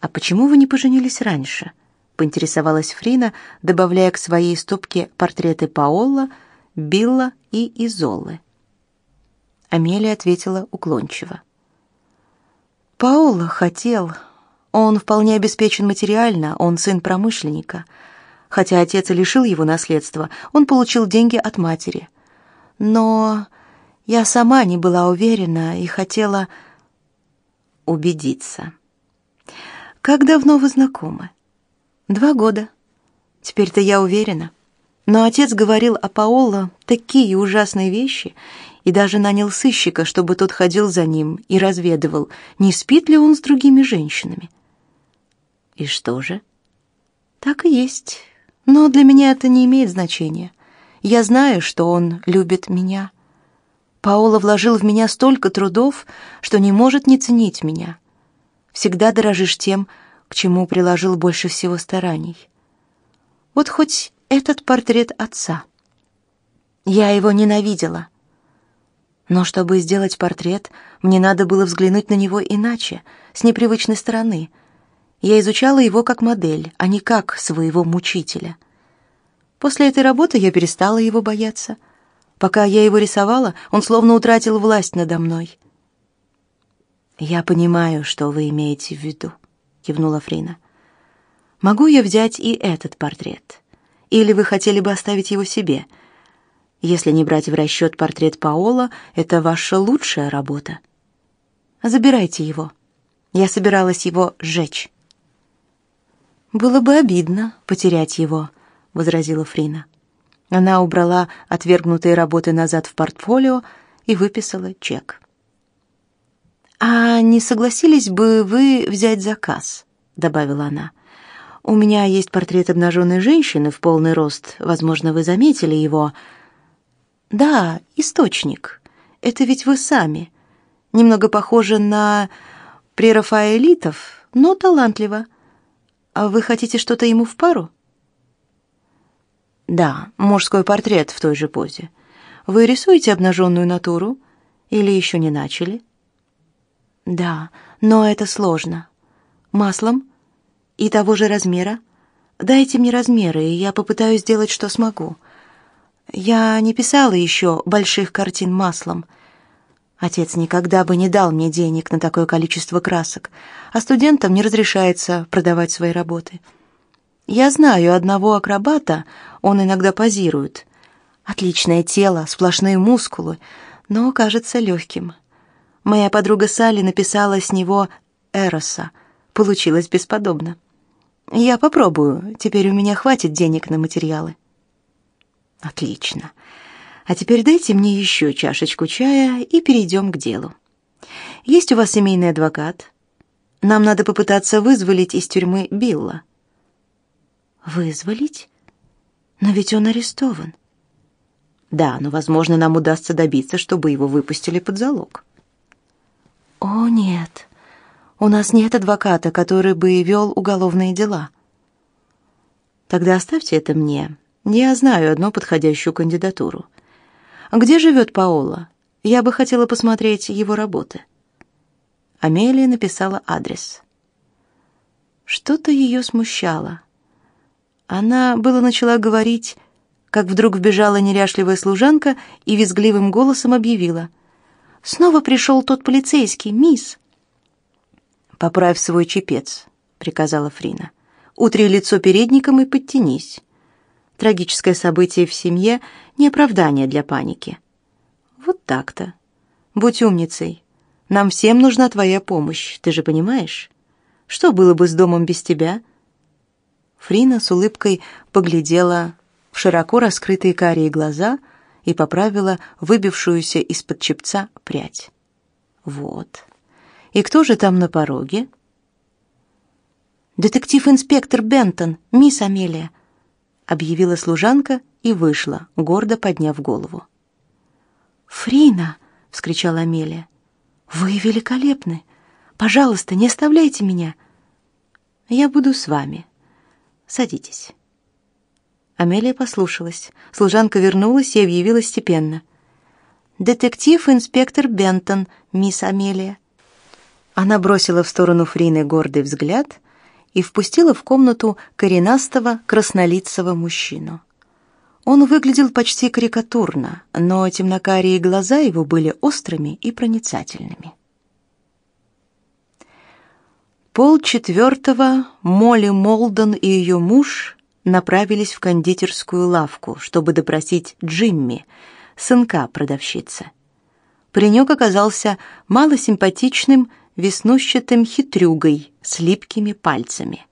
«А почему вы не поженились раньше?» — поинтересовалась Фрина, добавляя к своей стопке портреты Паоло, Билла и Изолы. Амелия ответила уклончиво. «Паоло хотел. Он вполне обеспечен материально, он сын промышленника. Хотя отец и лишил его наследства, он получил деньги от матери. Но я сама не была уверена и хотела убедиться». Как давно вы знакомы? Два года. Теперь-то я уверена. Но отец говорил о Паоло такие ужасные вещи и даже нанял сыщика, чтобы тот ходил за ним и разведывал, не спит ли он с другими женщинами. И что же? Так и есть. Но для меня это не имеет значения. Я знаю, что он любит меня. Паоло вложил в меня столько трудов, что не может не ценить меня всегда дорожишь тем, к чему приложил больше всего стараний. Вот хоть этот портрет отца. Я его ненавидела. Но чтобы сделать портрет, мне надо было взглянуть на него иначе, с непривычной стороны. Я изучала его как модель, а не как своего мучителя. После этой работы я перестала его бояться. Пока я его рисовала, он словно утратил власть надо мной — «Я понимаю, что вы имеете в виду», — кивнула Фрина. «Могу я взять и этот портрет? Или вы хотели бы оставить его себе? Если не брать в расчет портрет Паола, это ваша лучшая работа. Забирайте его. Я собиралась его сжечь». «Было бы обидно потерять его», — возразила Фрина. Она убрала отвергнутые работы назад в портфолио и выписала чек. «А не согласились бы вы взять заказ?» — добавила она. «У меня есть портрет обнаженной женщины в полный рост. Возможно, вы заметили его». «Да, источник. Это ведь вы сами. Немного похоже на прерафаэлитов, но талантливо. А вы хотите что-то ему в пару?» «Да, мужской портрет в той же позе. Вы рисуете обнаженную натуру? Или еще не начали?» Да, но это сложно. Маслом? И того же размера? Дайте мне размеры, и я попытаюсь сделать, что смогу. Я не писала еще больших картин маслом. Отец никогда бы не дал мне денег на такое количество красок, а студентам не разрешается продавать свои работы. Я знаю одного акробата, он иногда позирует. Отличное тело, сплошные мускулы, но кажется легким. Моя подруга Салли написала с него Эроса. Получилось бесподобно. Я попробую. Теперь у меня хватит денег на материалы. Отлично. А теперь дайте мне еще чашечку чая и перейдем к делу. Есть у вас семейный адвокат? Нам надо попытаться вызволить из тюрьмы Билла. Вызволить? Но ведь он арестован. Да, но, возможно, нам удастся добиться, чтобы его выпустили под залог. «О, нет, у нас нет адвоката, который бы вел уголовные дела». «Тогда оставьте это мне. Я знаю одну подходящую кандидатуру. Где живет Паоло? Я бы хотела посмотреть его работы». Амелия написала адрес. Что-то ее смущало. Она было начала говорить, как вдруг вбежала неряшливая служанка и визгливым голосом объявила — Снова пришел тот полицейский, мисс. Поправь свой чепец, приказала Фрина. Утри лицо передником и подтянись. Трагическое событие в семье не оправдание для паники. Вот так-то. Будь умницей. Нам всем нужна твоя помощь, ты же понимаешь? Что было бы с домом без тебя? Фрина с улыбкой поглядела в широко раскрытые карие глаза и поправила выбившуюся из-под чепца прядь. Вот. И кто же там на пороге? Детектив-инспектор Бентон, мисс Амелия, объявила служанка и вышла, гордо подняв голову. Фрина, вскричала Амелия. Вы великолепны. Пожалуйста, не оставляйте меня. Я буду с вами. Садитесь. Амелия послушалась. Служанка вернулась и объявила степенно: "Детектив-инспектор Бентон, мисс Амелия". Она бросила в сторону Фрины гордый взгляд и впустила в комнату коренастого краснолицего мужчину. Он выглядел почти карикатурно, но темнокарие глаза его были острыми и проницательными. Пол четвертого Молли Молден и ее муж направились в кондитерскую лавку, чтобы допросить Джимми, сынка продавщицы. Паренек оказался малосимпатичным, веснущатым хитрюгой с липкими пальцами.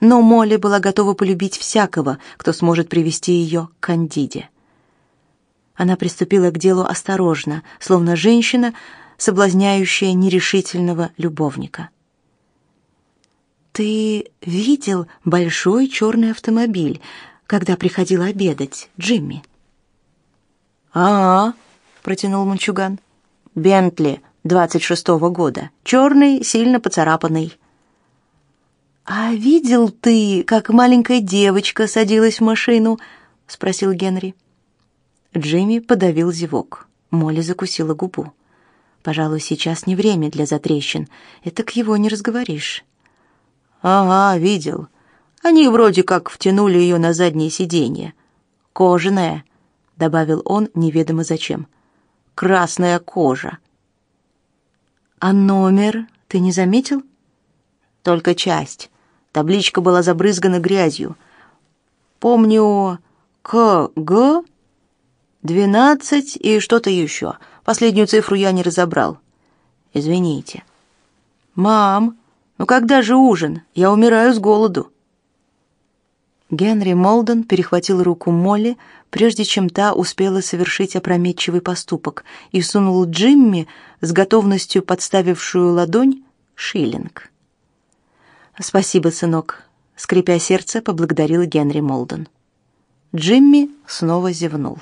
Но Молли была готова полюбить всякого, кто сможет привести ее к Кандиде. Она приступила к делу осторожно, словно женщина, соблазняющая нерешительного любовника. «Ты видел большой черный автомобиль, когда приходил обедать, Джимми?» «А-а», — протянул мальчуган. «Бентли, двадцать шестого года. Черный, сильно поцарапанный». «А видел ты, как маленькая девочка садилась в машину?» — спросил Генри. Джимми подавил зевок. Молли закусила губу. «Пожалуй, сейчас не время для затрещин. Это к его не разговоришь». Ага, видел. Они вроде как втянули ее на заднее сиденье. Кожаная, добавил он неведомо зачем. Красная кожа. А номер ты не заметил? Только часть. Табличка была забрызгана грязью. Помню КГ 12 и что-то еще. Последнюю цифру я не разобрал. Извините. Мам, ну когда же ужин? Я умираю с голоду. Генри Молден перехватил руку Молли, прежде чем та успела совершить опрометчивый поступок, и сунул Джимми с готовностью подставившую ладонь шиллинг. «Спасибо, сынок», — скрипя сердце, поблагодарил Генри Молден. Джимми снова зевнул.